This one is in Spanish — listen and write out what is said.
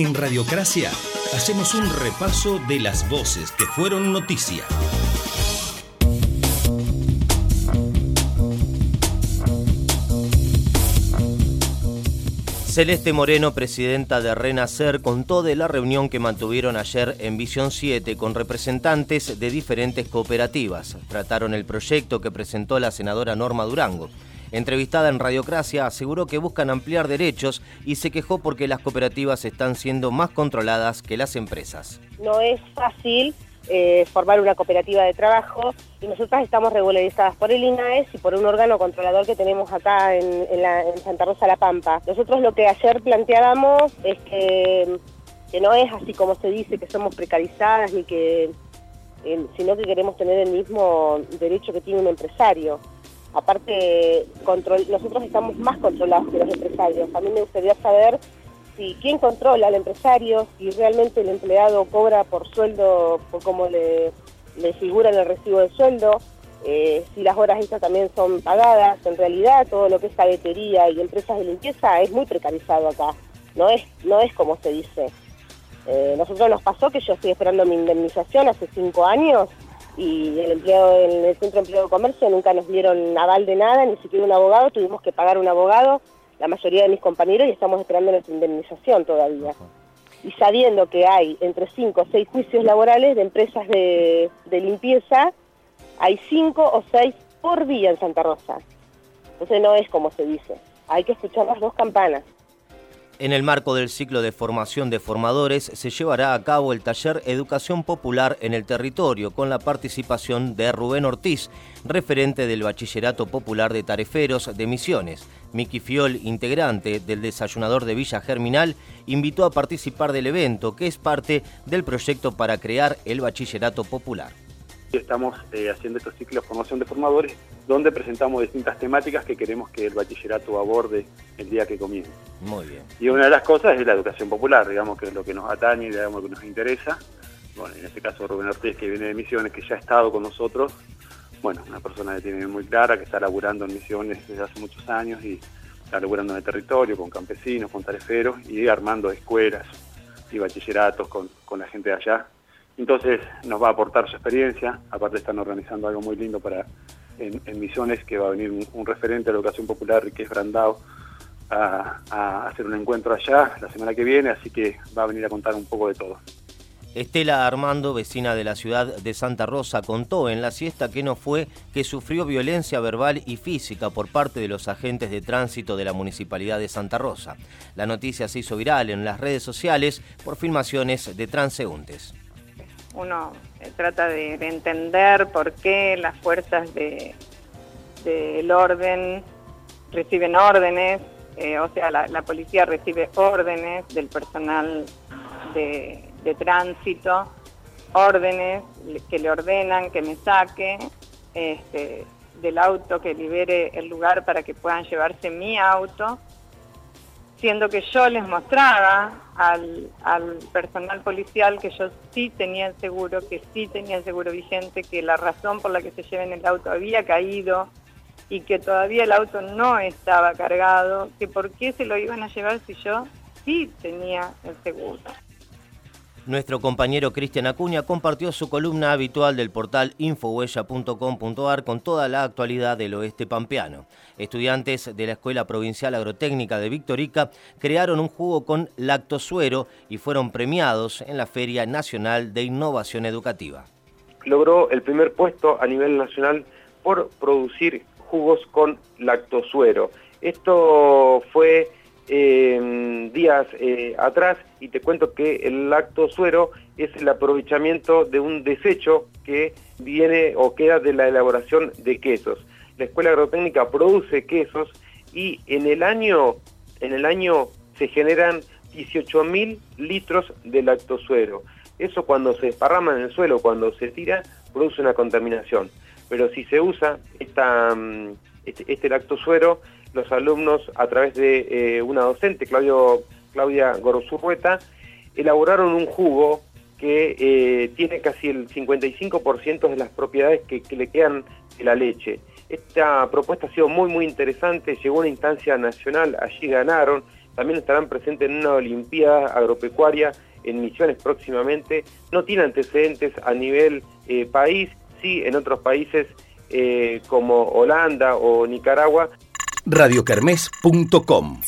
En Radiocracia hacemos un repaso de las voces que fueron noticia. Celeste Moreno, presidenta de Renacer, contó de la reunión que mantuvieron ayer en Visión 7 con representantes de diferentes cooperativas. Trataron el proyecto que presentó la senadora Norma Durango. Entrevistada en Radiocracia, aseguró que buscan ampliar derechos y se quejó porque las cooperativas están siendo más controladas que las empresas. No es fácil eh, formar una cooperativa de trabajo y nosotras estamos regularizadas por el INAES y por un órgano controlador que tenemos acá en, Santa Rosa La Pampa. Nosotros lo que ayer planteábamos es que, no es así como se dice, que somos precarizadas ni que, eh, sino que queremos tener el mismo derecho que tiene un empresario. Aparte, nosotros estamos más controlados que los empresarios. A mí me gustaría saber si quién controla al empresario, si realmente el empleado cobra por sueldo, por cómo le, figura en el recibo de sueldo, eh, si las horas estas también son pagadas. En realidad, todo lo que es cabetería y empresas de limpieza es muy precarizado acá. No es, no es como se dice. Eh, nosotros nos pasó que yo estoy esperando mi indemnización hace cinco años y el empleado en el Centro de Empleo de Comercio nunca nos dieron aval de nada, ni siquiera un abogado, tuvimos que pagar un abogado, la mayoría de mis compañeros, y estamos esperando nuestra indemnización todavía. Y sabiendo que hay entre cinco o seis juicios laborales de empresas de, de limpieza, hay cinco o seis por día en Santa Rosa. Entonces no es como se dice, hay que escuchar las dos campanas. En el marco del ciclo de formación de formadores se llevará a cabo el taller Educación Popular en el territorio con la participación de Rubén Ortiz, referente del Bachillerato Popular de Tareferos de Misiones. Miki Fiol, integrante del desayunador de Villa Germinal, invitó a participar del evento, que es parte del proyecto para crear el Bachillerato Popular. Estamos eh, haciendo estos ciclos de formación de formadores donde presentamos distintas temáticas que queremos que el bachillerato aborde el día que comience. Muy bien. Y una de las cosas es la educación popular, digamos que es lo que nos atañe, digamos que nos interesa. Bueno, en este caso Rubén Ortiz, que viene de Misiones, que ya ha estado con nosotros. Bueno, una persona que tiene muy clara, que está laburando en Misiones desde hace muchos años y está laburando en el territorio con campesinos, con tareferos y armando escuelas y bachilleratos con, con la gente de allá entonces nos va a aportar su experiencia, aparte están organizando algo muy lindo para en, Misiones, que va a venir un, referente de la educación popular, que es Brandao, a, hacer un encuentro allá la semana que viene, así que va a venir a contar un poco de todo. Estela Armando, vecina de la ciudad de Santa Rosa, contó en la siesta que no fue que sufrió violencia verbal y física por parte de los agentes de tránsito de la Municipalidad de Santa Rosa. La noticia se hizo viral en las redes sociales por filmaciones de transeúntes uno eh, trata de, entender por qué las fuerzas del de, orden reciben órdenes, eh, o sea, la, policía recibe órdenes del personal de, tránsito, órdenes que le ordenan que me saque este, del auto, que libere el lugar para que puedan llevarse mi auto siendo que yo les mostraba al, personal policial que yo sí tenía el seguro, que sí tenía el seguro vigente, que la razón por la que se lleven el auto había caído y que todavía el auto no estaba cargado, que por qué se lo iban a llevar si yo sí tenía el seguro. Nuestro compañero Cristian Acuña compartió su columna habitual del portal infohuella.com.ar con toda la actualidad del oeste pampeano. Estudiantes de la Escuela Provincial Agrotécnica de Victorica crearon un jugo con lactosuero y fueron premiados en la Feria Nacional de Innovación Educativa. Logró el primer puesto a nivel nacional por producir jugos con lactosuero. Esto fue eh, días eh, atrás y te cuento que el lactosuero es el aprovechamiento de un desecho que viene o queda de la elaboración de quesos. La Escuela Agrotécnica produce quesos y en el año, en el año se generan 18.000 litros de lactosuero. Eso cuando se esparrama en el suelo, cuando se tira, produce una contaminación. Pero si se usa esta, mm, este, este lactosuero, los alumnos, a través de eh, una docente, Claudio, Claudia Gorozurrueta, elaboraron un jugo que eh, tiene casi el 55% de las propiedades que, le quedan de la leche. Esta propuesta ha sido muy, muy interesante, llegó a una instancia nacional, allí ganaron, también estarán presentes en una Olimpiada Agropecuaria en Misiones próximamente. No tiene antecedentes a nivel eh, país, sí en otros países como Holanda o Nicaragua radiocarmes.com.